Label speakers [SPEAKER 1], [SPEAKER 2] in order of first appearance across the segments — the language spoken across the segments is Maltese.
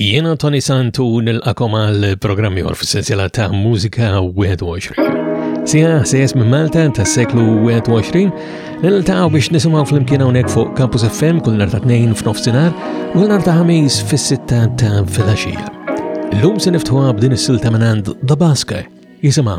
[SPEAKER 1] Jiena Tony Santu nilqakom għal programm jor fis-sensiela ta' Mużika 21. Sija sejes minn Malta ta' seklu 21 niltaqgħu biex nisimgħu flimkien hawnhekk fuq Campus FM kull nhar ta' tnejn f'nofsinhar u kull nhar ta' ħamis fis-sitta ta' filgħaxija. Illum se niftħuha b'din is-silta minn
[SPEAKER 2] għand The Basker jisimha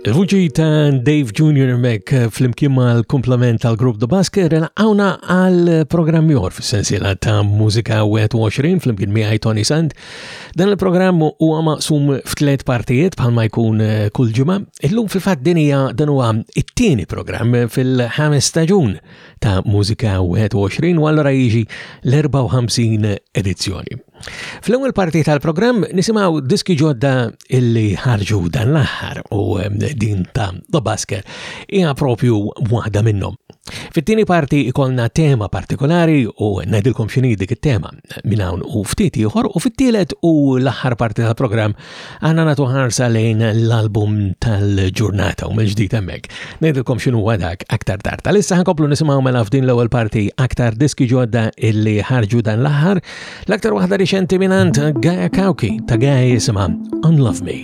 [SPEAKER 1] Il-vuċi ta' Dave Jr. Mek eh, fl-imkien mal komplement tal-grupp The Basker għawna għal-programm jor fil-sensila ta' mużika 21 fl-imkien miħaj Tony Sand. Dan il-programm u għama sum f'tlet partijiet bħalma jkun eh, kull ġimma. Illum fil-fat dinija dan huwa it-tieni programm fil-ħames staġun ta' mużika 21 u għallura jiġi l-54 edizzjoni. Fl-ewwel parti tal-programm nisimgħu diski ġodda illi ħarġu dan l-aħħar u ehm, din ta' The Basker hija propju waħda minnhom. Fit-tieni parti ikolna tema partikolari u ngħidilkom x'inhi dik it-tema minn hawn u ftit ieħor u fit-tielet u l-aħħar parti tal-programm Għana natu ħarsa lejn l-album tal-ġurnata u mill-ġdid hemmhekk. Ngħidilkom x'inhu dak aktar tard. Tal-issa ħankomplu nisimgħu mela f'din l-ewwel parti aktar diski ġodda illi ħarġu dan l-aħħar. L-aktar waħda riċenti minant Gaia Kauki ta' Gaia jisimha Unlove Me.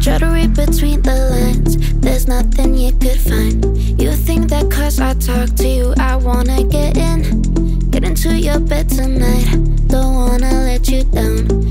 [SPEAKER 3] Try to read between the lines, there's nothing you could find. You think that cause I talk to you, I wanna get in. Get into your bed tonight, don't wanna let you down.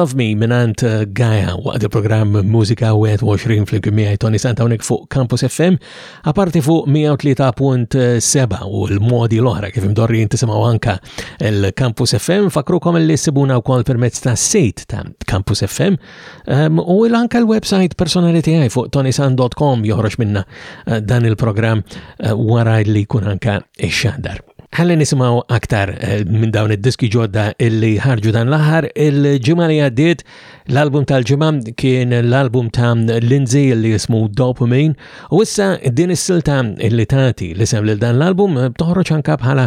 [SPEAKER 3] Love Me
[SPEAKER 4] minant uh, Gaia waqt il-programm Musika 21 fl-kimijaj Tony Santawnik fuq Campus FM, aparti fuq 103.7 u l-modi l-oħra kif imdorri jintisimaw anka il-Campus FM. Fakrukom li sibuna wkoll permezz ta' sit ta' Campus FM ehm, u l-anka l-website personali tiegħi fuq tonisan.com joħroġ minna eh, dan il-programm eh, wara li jkun anka ix-xandar. Ħalli nisimaw aktar eh, minn dawn id-diski ġodda illi ħarġu dan l-aħħar il-ġimgħa li għaddiet l-album tal-ġimgħa kien l-album ta' Lindsay illi jismu Dopamine u issa din is-silta illi tagħti li sem lil dan l-album eh, toħroġ anka bħala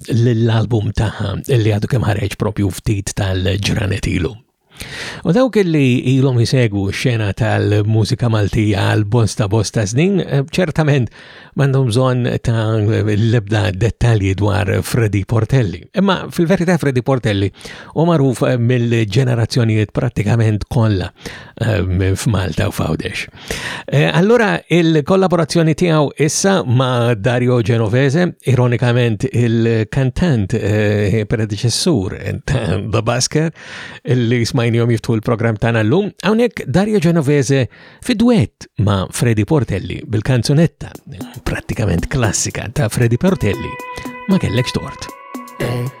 [SPEAKER 1] l-album taħħa li għadu kemm ħareġ propju ftit tal-ġranet ilu. U dawk li ilhom jisegwu xena tal-mużika Maltija għal bosta bosta snin, eh, ċertament m'għandhom bżonn ta' l-ebda dettalji dwar Freddy Portelli. Imma fil-verità Freddy Portelli u magħruf mill-ġenerazzjonijiet pratikament kollha eh, f'Malta u f'Għawdex. Eh, allura, il-kollaborazzjoni tiegħu issa ma' Dario Genovese, ironikament il-kantant eh, predeċessur ta' The Basker, li smajnijom jiftu l-program ta' nallum, hawnhekk Dario Genovese fi duet ma' Freddy Portelli bil-kanzunetta pratikament klassika ta' Freddy Portelli ma
[SPEAKER 5] kellekx tort. Eh.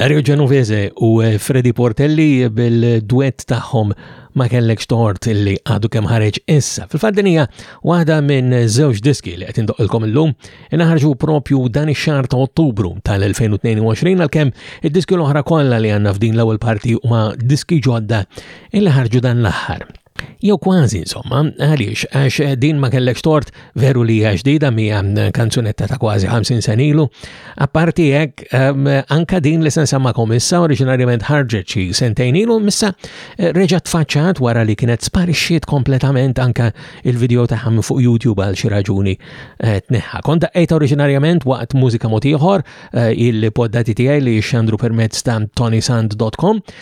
[SPEAKER 1] Dario Genovese u Freddy Portelli bil-duett tagħhom ma kellekx tort li għadu kemm ħareġ issa. Fil-faddinija, waħda minn żewġ diski li qed indoqilkom illum, inaħarġu propju dan ix-xahar ta' Ottubru tal-2022 għalkemm id-diski l-oħra kollha li għandna f'din l-ewwel parti huma diski ġodda illi ħarġu dan l-aħħar. Jew kważi insomma, għaliex, għax eh, din ma kellekx tort veru li hija ġdida mija eh, kanzunetta ta' kważi 50 senilu. Apparti hekk, ehm, anka din li sensamma komissa oriġinarjament ħarġet xi sentejn ilu, missa eh, reġgħet faċċat wara li kienet sparixxiet kompletament anka il-video ta' ħam fuq YouTube għal xi raġuni tneħħa. Kont daqqejta oriġinarjament waqt mużika motiħor il-poddati tiegħi li xandru permezz ta'
[SPEAKER 6] tonisand.com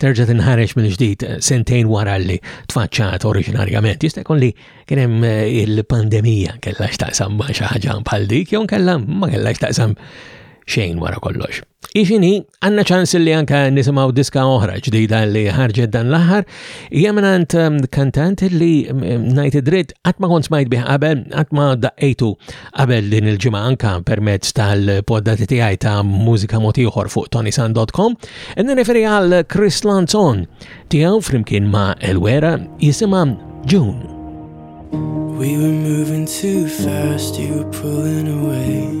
[SPEAKER 6] terġa' tinħareġ minn ġdid eh, sentejn wara li tfaċċat oriġinarjament. Jista' jkun li kien hemm eh, il-pandemija kellha x'taqsam ma' xi ħaġa bħal dik jew kellha ma kellha x'taqsam xejn wara kollox. Iġini, għanna ċans li anka nisimaw diska oħra ġdida li ħarġet dan l-aħħar, hija mingħand eh, kantant li najt id-dritt qatt ma kont smajt bih qabel, qatt ma daqqejtu Qabel din il-ġimgħa anka permezz tal-poddati tiegħi ta' mużika mod ieħor fuq tonisan.com, qed referi għal Chris Lanzon tiegħu flimkien ma' Elwera jisimha June.
[SPEAKER 7] We were moving too fast, you were pulling away.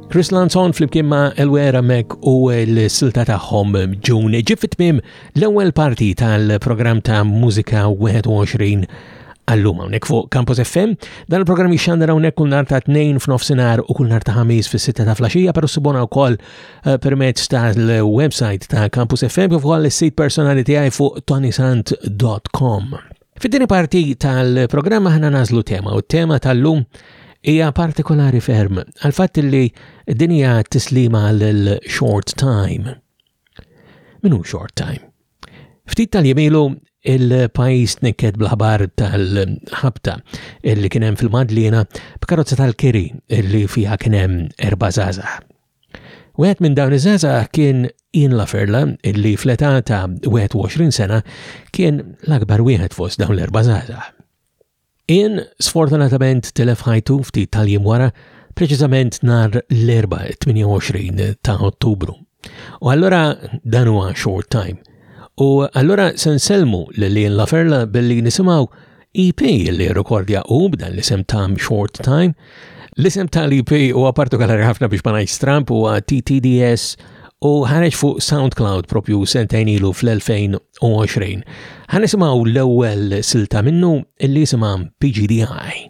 [SPEAKER 1] Chris Lanzon flimkien ma' Elwera Mek u l-silta tagħhom ġun ġib fit-tmiem l-ewwel parti tal-programm ta' Mużika 21 għallum hawnhekk fuq Campus FM. Dan il-programm jixxandar hawnhekk kull nar ta' tnejn f'nofsinhar u kull nar ta' ħamis fis-sitta ta' flaxija, però sibuna wkoll eh, permezz tal-website ta' Campus FM kif ukoll is-sit personali tiegħi fuq tonisant.com. Fid-dini parti tal-programm aħna nażlu tema u t-tema tal-lum hija partikolari ferm għal fatt li din hija tislima għal short time. Minu short time? Ftit tal-jemilu il-pajis tnikket bl-ħabar tal-ħabta li kien hemm fil-Madlina b'karozza tal-kiri li fiha kien hemm erba' żgħażagħ. Wieħed minn dawn iż-żgħażagħ kien Ian Laferla illi fl-età ta' 21 sena kien l-akbar wieħed fost dawn l-erba' żgħażagħ. Ian sfortunatament telef ħajtu ftit tal-jiem wara, preċiżament nhar l-erba' 28 ta' Ottubru. U allura dan huwa short time. U allura se nsellmu lil Ian Laferla billi nisimgħu EP li rekordja u b'dan l-isem ta' Short Time. L-isem ta' l-EP huwa partikolari ħafna biex ma ngħid stramp huwa TTDS u ħareġ fuq SoundCloud propju sentejn ilu fl-2020. Ħanisimgħu l-ewwel silta minnu li jisimha PGDI.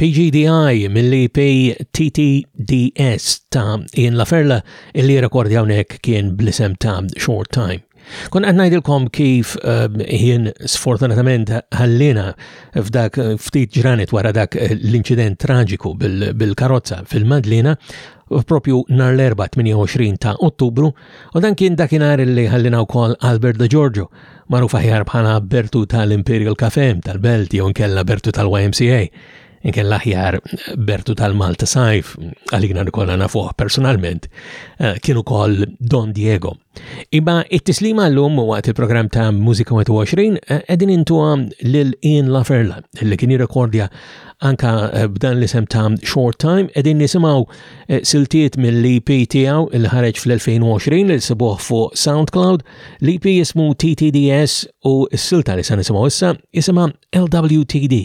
[SPEAKER 1] PGDI mill-EP TTDS ta' Ian Laferla illi rekordja hawnhekk kien bl-isem ta' Short Time. Kun qed ngħidilkom kif ehm, jien sfortunatament ħallina f'dak ftit ġranet wara dak l-inċident traġiku bil-karozza fil-Madlina propju nhar l-erba' 28 ta' Ottubru u dan kien dakinhar li ħallina wkoll Albert De Giorgio, magħruf aħjar bħala Bertu tal-Imperial Cafe tal-Belt jew inkella Bertu tal-YMCA, inkella aħjar Bertu tal-Malta Sajf, għalina nkollha nafuh personalment, eh, kien ukoll Don Diego Iba it-tislima l-lum waqt il-programm ta' Musika 21 eh, edin intuwa lil Ian Laferla li kien jirrekordja anka eh, b'dan li sem ta' Short Time edin nisimaw eh, siltiet mill-EP tiegħu il ħareġ fl-2020 li sibuh fuq SoundCloud l-EP jismu TTDS u s-silta li se nisimgħu issa jisimha LWTD.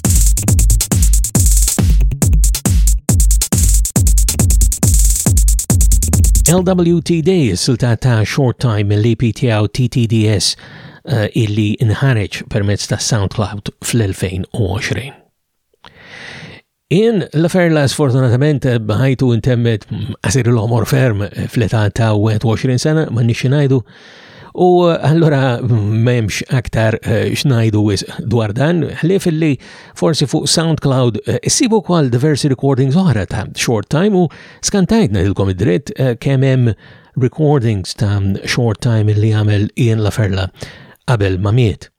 [SPEAKER 1] LWTD, silta ta' Short Time mill-EPTO TTDS eh, illi nħareġ permezz ta' SoundCloud fl-2020. In l-ferla sfortunatament bħajtu intemmet għasir l-omor ferm fl-età ta' 21 sena, ma nixinajdu U allura memx aktar eh, xnajdu wis dwar dan, ħlif li forsi fuq SoundCloud eh, issibu kwal diversi recordings oħra ta' Short Time u skantajtna dilkom id-dritt eh, kemm hemm recordings ta' Short Time li għamel Ian Laferla qabel ma miet.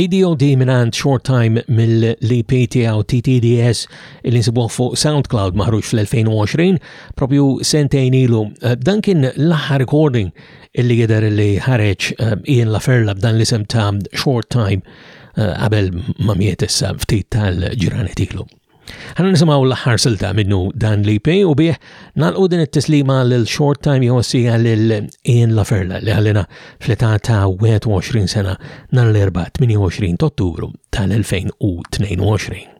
[SPEAKER 1] PDOD minant short time mill-LP tiegħu TTDS li nsibuh fuq SoundCloud maħruġ fl-2020 propju sentejn ilu. Eh, dan kien l-aħħar recording illi jidher li ħareġ eh, Ian Laferla b'dan l-isem ta' Short Time Eh, qabel ma miet issa ftit tal-ġranet ilu. Għanna nisimaw l-ħar silta minnu dan li pej u bieħ nalqu din it-tislima l-short time jossija l-Ian Laferla li għallina fleta ta' 21 sena nar l-4 28 ottubru tal-2022.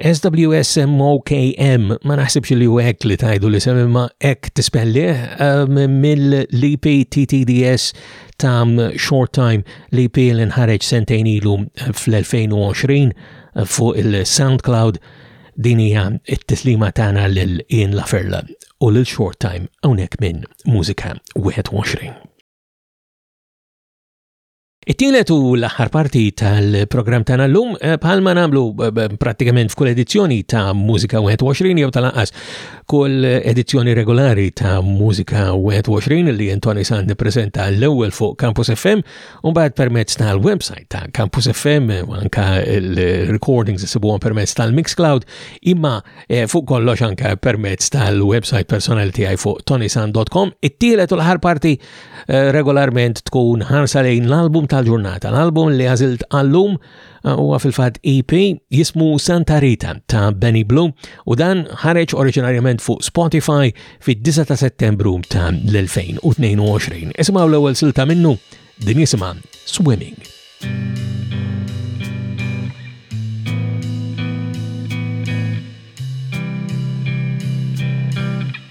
[SPEAKER 8] SWSMOKM, ma naħsibx li u hekk li tajdu li semmi ma hekk tispelli, um, mill-LP TTDS ta' um, Short Time li pi l-inħareġ sentejn ilu fl-2020 fuq il-SoundCloud Din hija t-tislima tagħna lil Ian Laferla u lil Short Time hawnhekk minn Mużika 21. It-tielet u l-aħħar parti tal-programm tagħna llum eh, bħalma nagħmlu eh, eh, prattikament f'kull edizzjoni ta' Mużika 21 jew tal-anqas kull edizzjoni regolari ta' Mużika 21 li Tony Sand nippreżenta l-ewwel fuq Campus FM Umbagħad permezz tal-website ta' Campus FM u anka l-recordings isibuhom permezz tal-Mixcloud imma eh, fuq kollox anka permezz tal-website personali tiegħi fuq tonisan.com. It-tielet u l-aħħar parti eh, regolarment tkun ħarsa lejn l-album tal-ġurnata, l-album li għażilt għallum lum huwa fil-fatt EP jismu Santa Rita ta' Benny Blue u dan ħareġ oriġinarjament fuq Spotify fid-9 ta' Settembru ta' l-2022. Isimgħu l-ewwel silta minnu din jisimha Swimming.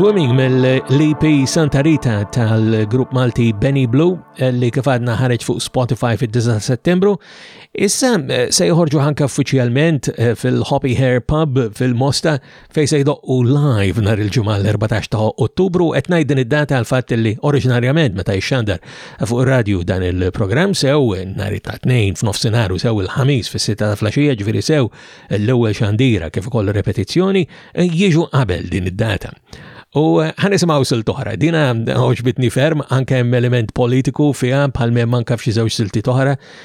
[SPEAKER 9] Swimming
[SPEAKER 1] mill-LP e Santa Rita tal-grupp Malti Benny Blue eh, li kif għadna ħareġ fuq Spotify fid-9 settembru. Issa eh, se joħorġu ħanka uffiċjalment eh, fil-Hoppy Hair Pub fil-Mosta fej se jdoqqu live nhar il-ġimgħa l-14 ta' Ottubru qed ngħid din id-data għal fatt li oriġinarjament meta jixxandar fuq ir-radju dan il-programm sew nhar ta' tnejn f'nofsinhar u sew il-ħamis fis-sitta ta' flaxija ġifieri sew l-ewwel xandira kif ukoll repetizzjoni jiġu qabel din id-data. U eh, ħanisimaw silt oħra, dina oġbitni ferm, anke hemm element politiku fiha bħal memm anke f'xi żewġ silti
[SPEAKER 8] oħra,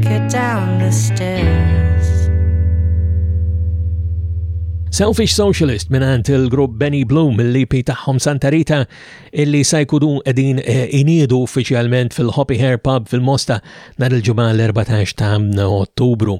[SPEAKER 8] Get down the stairs.
[SPEAKER 1] Selfish Socialist minant il-grupp Benny Bloom mill-lipi taħħom Santa Rita illi sajkudu edin eh, iniedu uffiċjalment fil-Hoppy Hair Pub fil-Mosta nar il-ġumma l-14 ta' ottubru.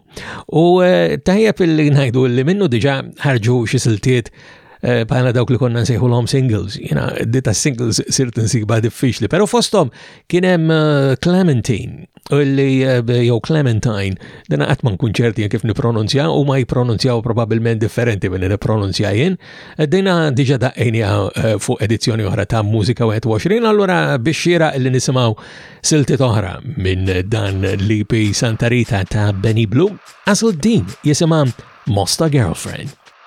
[SPEAKER 1] U eh, tajjeb illi najdu illi minnu diġa ħarġu xisiltiet eh,
[SPEAKER 8] bħala dawk li konna nsejħu l-hom singles. Jena, dita singles sirt nsiba diffiċli, pero fostom Kien hemm eh, Clementine, li eh, jew Clementine, dana qatt ma nkun ċerti kif nipronunzja u ma jippronunzjaw probabbilment differenti minn nipronunzja jien. Eh, dina diġà daqqejniha fuq edizzjoni oħra ta' Mużika 21, allura biex xira li nisimgħu silti oħra minn dan l-EP Santa Rita ta' Benny Blue, għaslu din jisimha Mosta Girlfriend.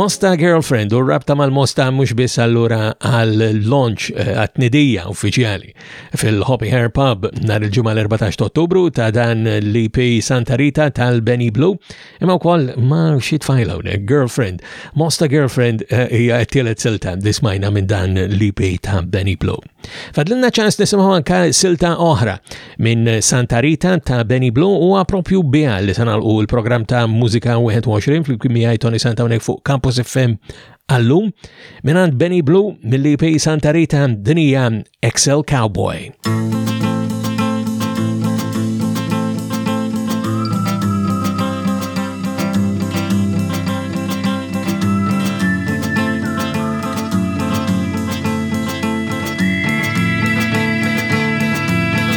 [SPEAKER 8] Mosta Girlfriend u rabta mal-Mosta mhux biss allura għal-launch eh, għat-tnidija uffiċjali fil-Hoppy Hair Pub nhar il-ġimgħa l-14 Ottubru ta' dan l-EP Santa Rita tal-Benny Blue Imma wkoll ma xi tfajla hawnhekk, girlfriend. Mosta girlfriend eh, hija uh, tielet silta li smajna minn dan l-EP ta' Benny Blue.
[SPEAKER 1] Fadlilna ċans nisimgħu anke silta oħra minn Santa Rita ta' Benny Blue huwa propju biha li se nagħlqu l-programm ta' Mużika 21 fil-kien miegħi Tony Santa hawnhekk fuq Campus FM għallum minn Benny Blue mill-EP Santa Rita dinija Excel Cowboy.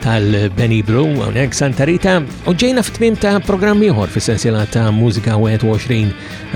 [SPEAKER 1] tal-Benidru hawnhekk Santa Rita u ġejna f'tmiem ta' programm ieħor fis-sensiela ta' Mużika 21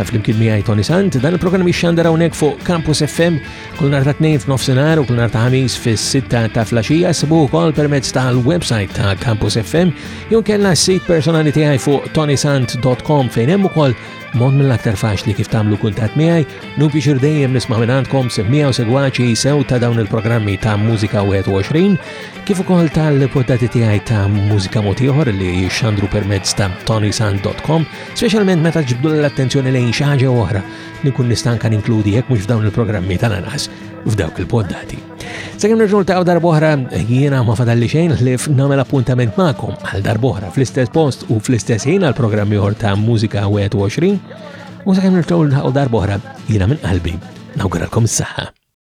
[SPEAKER 1] flimkien miegħi Tony Sant. Dan il-programm jixxandar hawnhekk fuq Campus FM kull nhar ta' tnejn f'nofsinhar u kull nhar ta' ħamis fis-sitta ta' flaxija sibu wkoll permezz tal-website ta' Campus FM jew kellna s-sit personali tiegħi fuq tonysant.com fejn hemm ukoll mod mill-aktar faċli kif tagħmlu kuntatt miegħi, nu biex dejjem nisma' minn għandkom semmija u segwaċi sew ta' dawn il-programmi ta' Mużika 21 kif ukoll tal-poddati tiegħi ta' mużika mod ieħor li jixxandru permezz ta' tonysand.com, speċjalment meta ġibdu l-attenzjoni lejn xi ħaġa oħra li kun nistanka ninkludi jekk mhux f'dawn il-programmi tal-anqas f'dawk il-poddati. Sakemm nerġgħu ta' darbohra jiena ma fadalli xejn li nagħmel appuntament magħkom għal darbohra fl-istess post u fl-istess ħin għal programmi oħor ta' mużika 21 u sakemm nerġgħu nħaqgħu darbohra jiena minn qalbi nawguralkom s-saħħa.